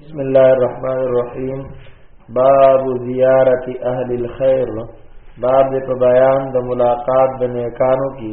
بسم الله الرحمن الرحیم باب زیارت اهل الخير باب په بیان د ملاقات د نیکانو کی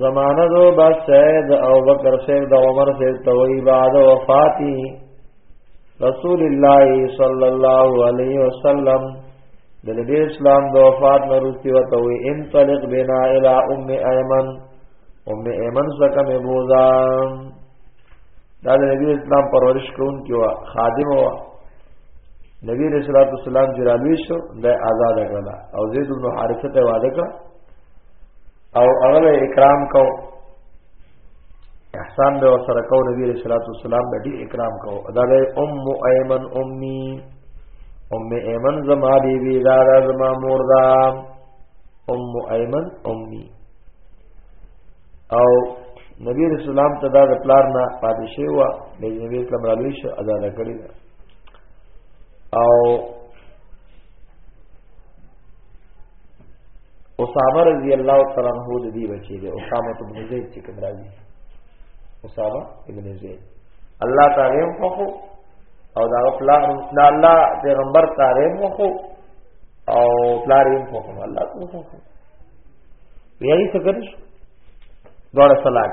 زمانه دو بس سید او بکر سید د عمر سید توئی بعد وفاتی رسول الله صلی الله علیه وسلم د نبی اسلام د وفات نه وروسته وته وی انطلق بنا الى ام ایمن ام ایمن سکه مې بوزا دا د نبی اسلام پرورش کون کیوا خادم وا نبی رسول الله صلی الله علیه وسلم جرالوی شو د آزاد کړه او زید بن حارثه ته واده کړه او هغه اکرام کو احسان به سره کو نبی علیہ الصلوۃ والسلام به ډیر اکرام کو دا به ام ایمن امی ام ایمن زما بی بی دا زما مور دا ام ایمن امی او نبی رسول الله ته دا د پلار نه پاتې شوی و د نبی اسلام را لوي شو آزاد کړی دا او اسامه رضی الله تعالی عنہ د دې بچی دی اسامه ابن زید چې کوم راځي اسامه ابن زید الله تعالی هم خو او دا پلا دا الله پیغمبر تعالی هم خو او پلا هم خو الله تعالی خو یی څه کړی دوړ صلاح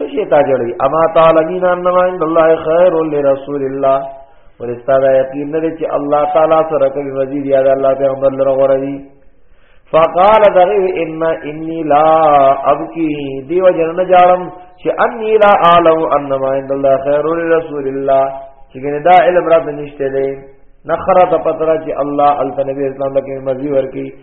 سشي تا جوړي اما تعلمين انما ان الله خير لرسول الله ورستا دا یقین نه چې الله تعالی سره کوي وزیر یاد الله پیغمبر لره غره دي فقال دغه ان انی لا ابکی دیو جن جاړم چې انی لا اعلم انما عند الله خير لرسول الله چې ګنه دا علم را نشته دی نخره ته پتره چې الله النبي اسلام لکه مزي ورکی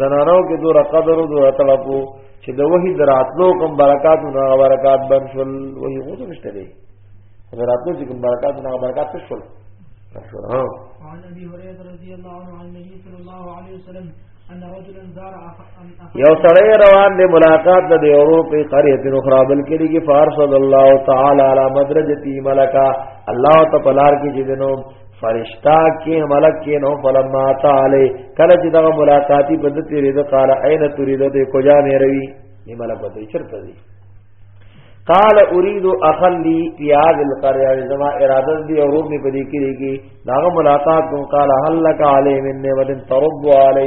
زنانو کې دور قدر او دور طلبو چې د وحي دراتلو کوم برکات نه برکات بن شول وحي غوښ نشته دی دراتلو چې کوم برکات نه برکات څه شول ها عن ابي هريره رضي الله عنه عن النبي صلى الله عليه وسلم یو سړی روان دی ملاقات د یورو په قريه تن اخرى بل کې دی فارس الله تعالی علی مدرجتی ملکا الله تعالی کې جنو فرشتہ کې ملک کې نو فلما تعالی کله چې دغه ملاقاتی په دې تیرې د قال عین تريد ته کوجا مې روي نه ملک وته چرته دي قال اريد اخلي في هذه القريه زما اراده دي او روح می پدې کې دي داغه ملاقات کوم قال هل لك علي من نعمت ترب علي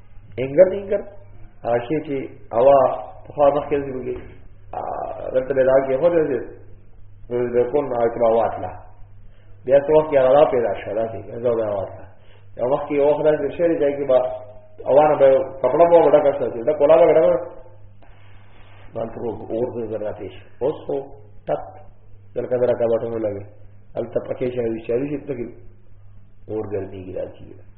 انګر انګر هاشي چې اوا په خوا مخکې زیږي دلته به دا کې هو دې نو د کون اکبا واتلا بیا څو وخت یې را پیدا شو دا دې زو دا واتلا یو وخت یې وخت راځي چې لري ځای کې با اوانه به کپڑا مو وړا کړ څه دا کولا وړا کړ باندې اور دې زرا پیش اوس هو تک دلته درا کا باټو لګي الته پکې شوی شوی چې تک اور ګرځي راځي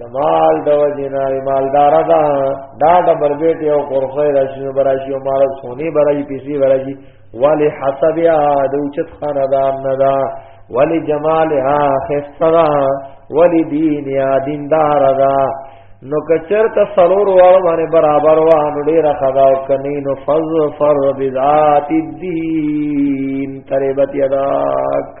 د مال د وجنا مالدار دا دا د برګټ یو قرصه راشي نو براشي او مال سونی برای پیسې برای ولی حسب یا د اوچت خاندان نه دا ولی جمالها خفصدا ولی دین یا دیندار دا نو کچر ته سرور وال باندې برابر وا نو ډیر خدا او کني نو فز فر بذات الدين تربت یداک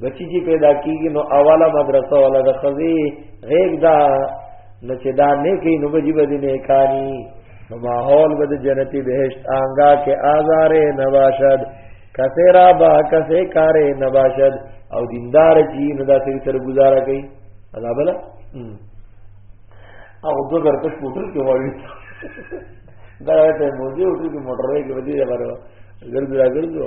بچی چې پیدا کیږي نو اوله مدرسه ولا د خزي غیګ دا نو چې دا نه کوي نو بجی بده نه کاری نو ماحول بده جنتی بهشت آنگا کې آزار نواشد کسه را با کسه کار نواشد او دیندار جی نو دا سری سره گزاره کوي ادا بل او دو در پښ موټر کې وایي دا ته موزي وټر کې موټر کې ودی دا بارو ګرځي راګرځو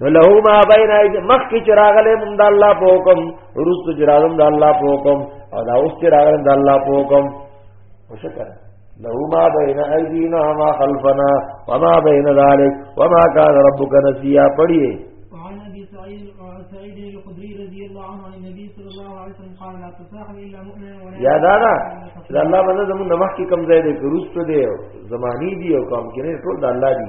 نو له ما بین اید مخ کی چراغله مون د الله په حکم روز ته چراغم د الله په حکم او دا اوس چراغله د الله په حکم وشکر له ما بین ایدینا ما خلفنا وما بین ذلک وما کان ربک نسیا پڑھیے وعن ابي سعيد سعيد الخدري رضي الله عنه عن النبي صلى الله عليه وسلم قال لا تصاحب الا مؤمنا ولا يا دادا د الله باندې زموږ نمخ کې کم ځای دی روز ته دی زمانی دی او کام کې نه ټول د الله دی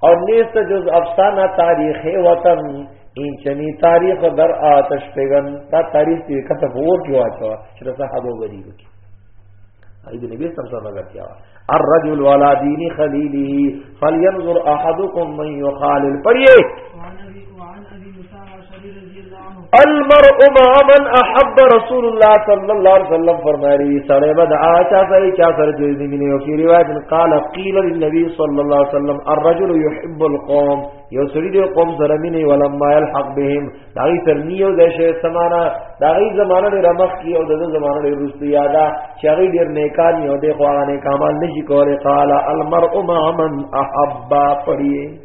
اور نیست جز افسانہ تاریخ وطن این چنی تاریخ در آتش پیغن تا تاریخ تی کتب اور کیو آچوا چرا صحابو بری بکی ایدی نبی صلی اللہ علیہ وسلم کیا الرجل والا دینی خلیلی فلینظر احدکم من یخالل پڑھئے المرء مع من احب رسول الله صلی الله علیه وسلم فرمایلی سړی بد آچا سره چا سره جوړ دی مینه او فی روایت قال قیل للنبی صلی الله علیه وسلم الرجل يحب القوم یو سړی دی قوم سره مینه ولما يلحق بهم داغي ترنیو د شه سمانا داغي زمانه ډیر مخ کی او دغه زمانه ډیر رستی یادا چې هغه ډیر نیکان یو دی خو هغه نیکامل نشي کولای قال المرء مع من احب پړی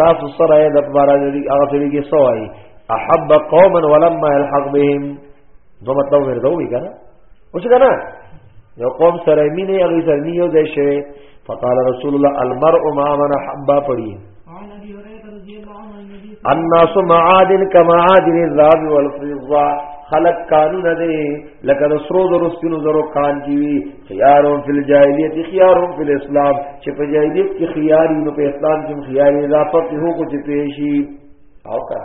تاسو سره یې د بارا لري هغه سړي کې سوای احب قوما ولما يلحق بهم نو مطلب ورته وی کنه اوس کنه یو قوم سره مینه هغه سره نیو ځای شوی فقال رسول الله المرء مع من حبا پڑھی الناس معادن کما عادن الذهب والفضه خلق قانون دے لکه د سرو زرو سپینو زرو کان کی وی خيارون فی الجاهلیت خيارون فی الاسلام چې په جاهلیت کې خياري نو په اسلام کې خياري اضافه کې هو کو چې پیشي او کا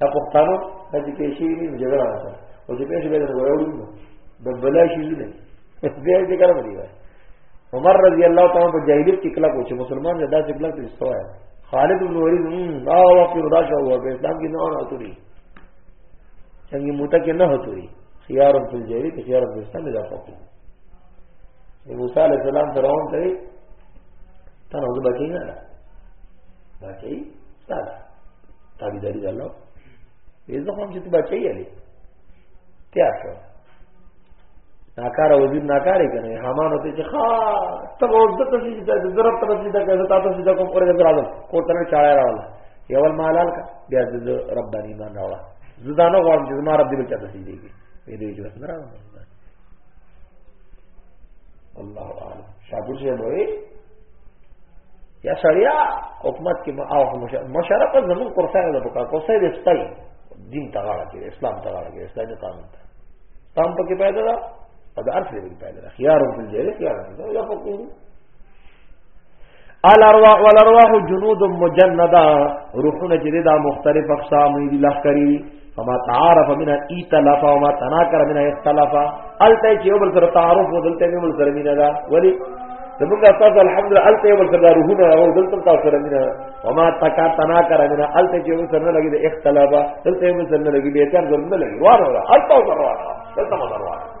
تا پښتنو د دې پیشي نه جګړه راځه او چې پیشي به ورولو د بلا شي نه دې دې کار مری وای عمر رضی الله تعالی په جاهلیت کې کلا کو چې مسلمان نه دا چې کلا ته استوای خالد بن ولید دا وخت دا شو په اسلام کې نه راځي څنګه موته کې نه هتوري خيار في الجيري خيار في السلام لا فقط موسی عليه السلام فرعون ته ته نو بچی نه بچی ساده تابعداري الله یې زه هم چې بچی یې تیار شو ناکاره وزیر ناکاره کنه حمانو ته چې ښا ته اوس د تاسو چې د ضرب تر دې دغه زتا تاسو چې کوم اورګه درالم کوته نه چاړه راول یول مالال کا بیا د ربانی ایمان راوړه زدانو غواړم چې زما رب دې بچا تاسو دیږي دې دې جو سره الله اعلم شابوس یې وایي یا سړیا حکومت کې ما او مشرف زمون کورسای د بوکا کورسای د سپای دین ته غاړه کې اسلام ته غاړه کې اسلامي قانون ته تام پکې پیدا ده او د ارث لري پیدا ده خيار بالجهل خيار ده یا فقیر الارواح والارواح جنود مجنده روحونه چې دا مختلف اقسام دي لخري فما تعارف من ایتلف وما تناکر من اختلف الته چې یو بل سره تعارف ودلته یو بل سره مینه ده ولی زمونږ استاد الحمدلله الته یو بل سره روحونه او دلته تاسو سره مینه وما تکا تناکر من الته چې یو سره نه لګي د اختلاف دلته یو سره نه لګي به تر ځل نه لګي واره واره الته واره دلته واره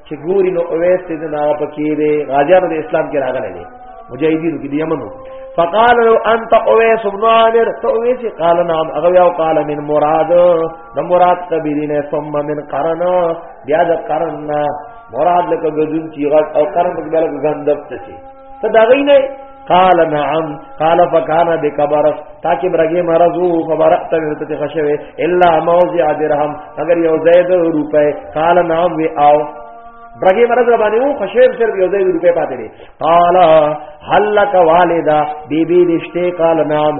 چې ګوري نو اویس دې نه پکې دې غازیانو د اسلام کې راغلي دي مجاهدینو کې دي یمنو فقال لو انت اویس بن عامر تو اویس قال نعم هغه یو قال من مراد د مراد قبیلینه ثم من قرن بیا د قرن مراد لکه غزون چیغه او قرن په بل غندب ته ته دا غي نه قال نعم قال فكان بكبرس تاکي برګي مرزو فبرقت ورته خشوي الا موضع درهم اگر یو زید روپے قال نعم وی او برګي مرز باندې وو خشوي سر یو زید روپے پاتې دي قال هل لك والدا بي بي رشته قال نعم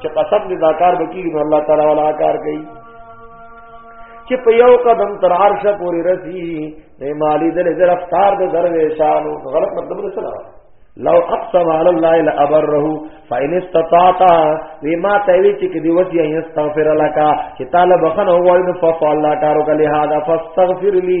چې قسم دې دا کار وکړي نو الله تعالی ولا کار کوي چې په یو قدم تر عرش پورې رسی نه مالی دل در افطار د درویشانو غلط مطلب نه سره لو اقسم علی الله لابره فإن استطعت وما توی چې کې دی وتی ان استغفر لك چې طالب خنه وای نو فصلا کارو کله هذا فاستغفر لي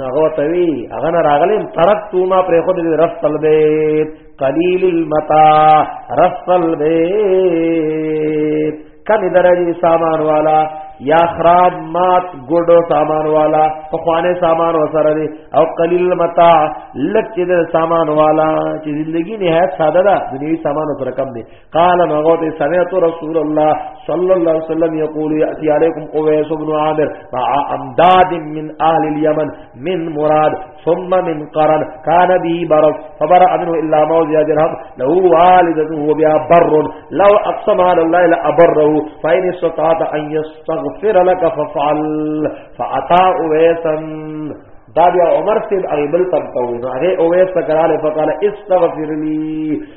هغه توی هغه نه راغلم ترکت ما پر خود دې رسل بیت قلیل المتاع رسل بیت کمی درجه سامان والا یا خراب مات ګډو سامان والا په خوانه سامان وسره دي او قلیل متاع لکه د سامان والا چې زندگی نهایت ساده ده دنیوي سامان سره کم دي قال مغوت سمعت رسول الله صلى الله عليه وسلم يقول يأتي عليكم قويس بن عامر مع أمداد من أهل اليمن من مراد ثم من قرن كان به برص فبرأ منه إلا موزع درهم له هو وبها بر لو أقسم على الله لأبره فإن استطعت أن يستغفر لك ففعل فأتى أويسا دا بیا عمر سے اغی بل تب تاو نو اغی اویس تکرال فقال استغفر لی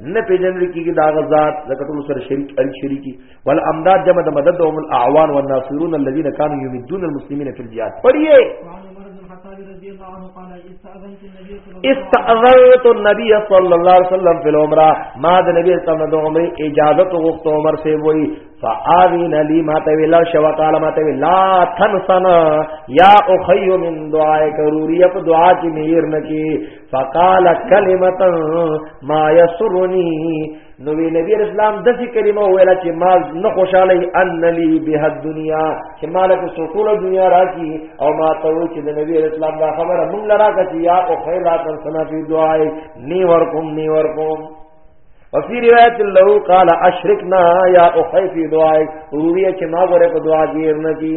نه پیژندل کیږي دا غزاد لکه ټول سره شریک ال شریکی ول امداد جمع د مدد او الاعوان والناصرون الذين كانوا يمدون المسلمين في الجهاد پڑھیے استعذرت النبي صلى الله عليه وسلم في العمره ما د نبی صلی الله علیه وسلم عمره اجازه غوښته عمر سے وای فاذن لي ما ته ویل شو قال ما ته لا تنسنا يا اخي من دعائك روري په دعا کې مهر نکي فقال کلمه ما يسرني نو وی نبی اسلام د څه کلمه ویل چې ما نه خوشاله ان لي به دنیا چې مالک سټول دنیا راکی او ما ته و چې د نبی اسلام دا خبره مونږ لرا کچ یا او خیلا تر سنا فی دعای نی ورکم نی ورکم وفي روایت له قال اشرکنا یا اخی فی دعای رویه چې ما غره په دعا دیر نه کی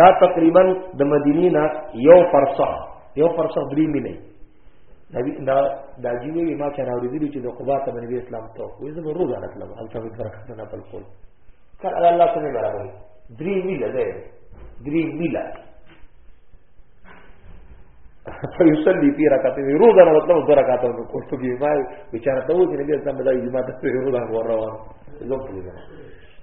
دا تقریبا د مدینې نه یو فرسخ یو فرسخ درې میلې نبی دا دا جیوی ما چې راوړي چې د قبا ته نبی اسلام ته وې زه ورو غلط لم البته به برکت نه خپل کول کله الله سره برابر درې میلې ده درې میلې فیصلی پی رکعت وی روزه نه مطلب دو رکعت نو کوټو کې ما بیچاره ته و چې نبی اسلام بدای جمعه ته روزه ور روان زه په دې